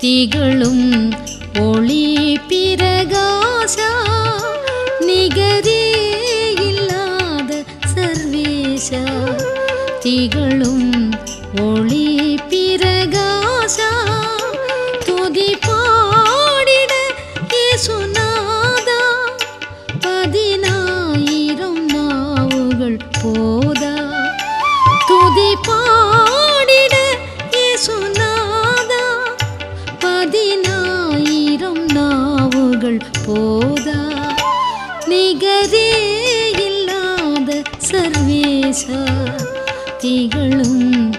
திகழும் ஒளி பிரகாசா நிகரே இல்லாத சர்வேஷா. திகழும் ஒளி பிரகாசா துதி பாடிட சுனாதா பதினாயிரம் நாவுகள் போதா துதி பா போதா? நிகரே இல்லாத சர்வேசா திகழும்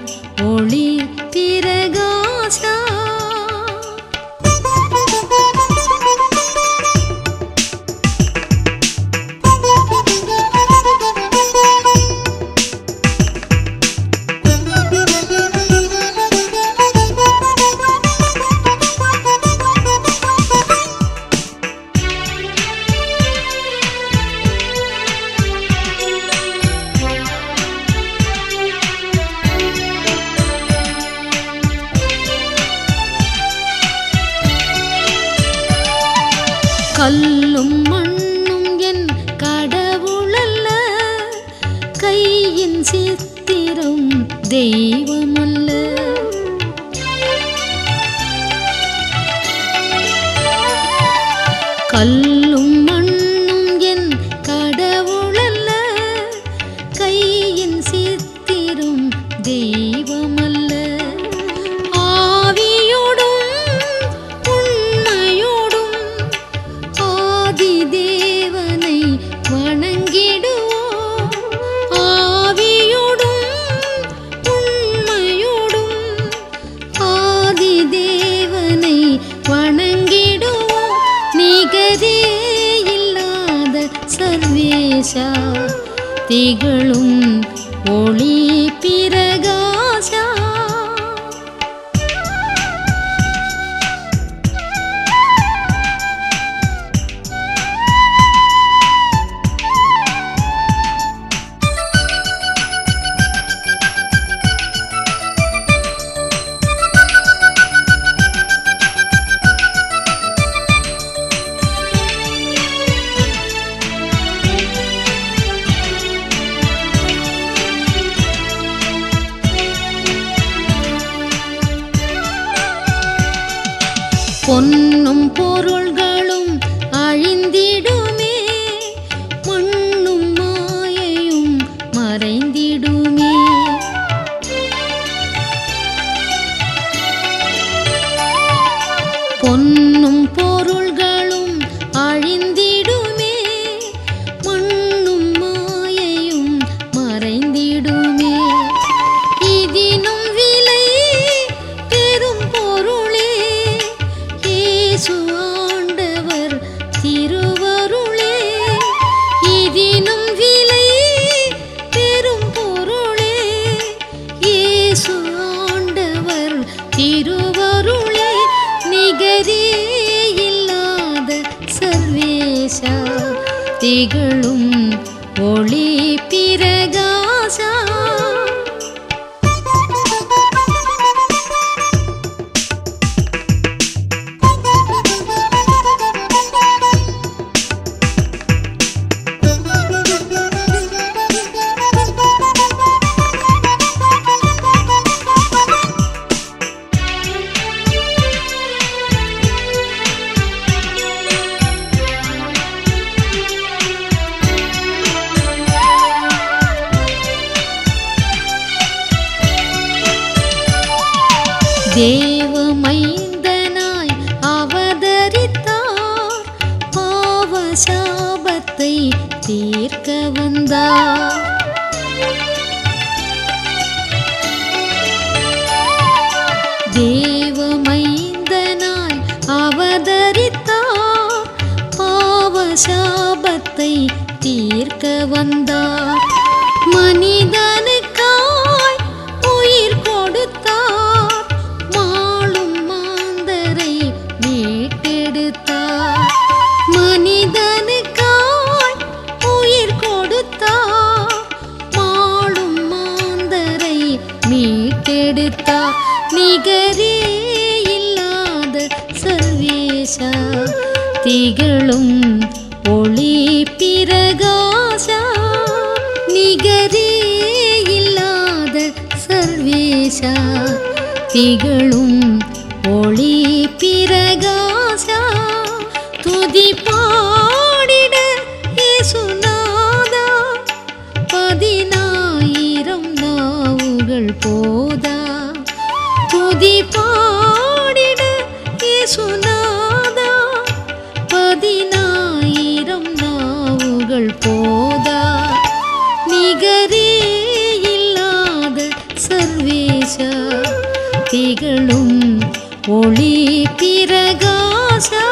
ஒளி கல்லும் மண்ணும் என் கடவுளல்ல. கையின் சித்திரம் தெய்வம்? திகழும் ஒளி பொன் திருவருளை நிகரே இல்லாத சர்வேஷா திகழும் ஒளி பிற தேவமைந்தனாய் அவதரித்தார். பாவ தீர்க்க வந்தார். தேவமைந்தனாய் அவதரித்தார். பாவ தீர்க்க வந்தார். நிகரே இல்லாத சர்வேஷா திகழும் ஒளி பிரகாசா நிகரே இல்லாத சர்வேஷா திகழும் ஒளி பிரகாசா துதிப்ப திகழும் ஒளி பிரகாசா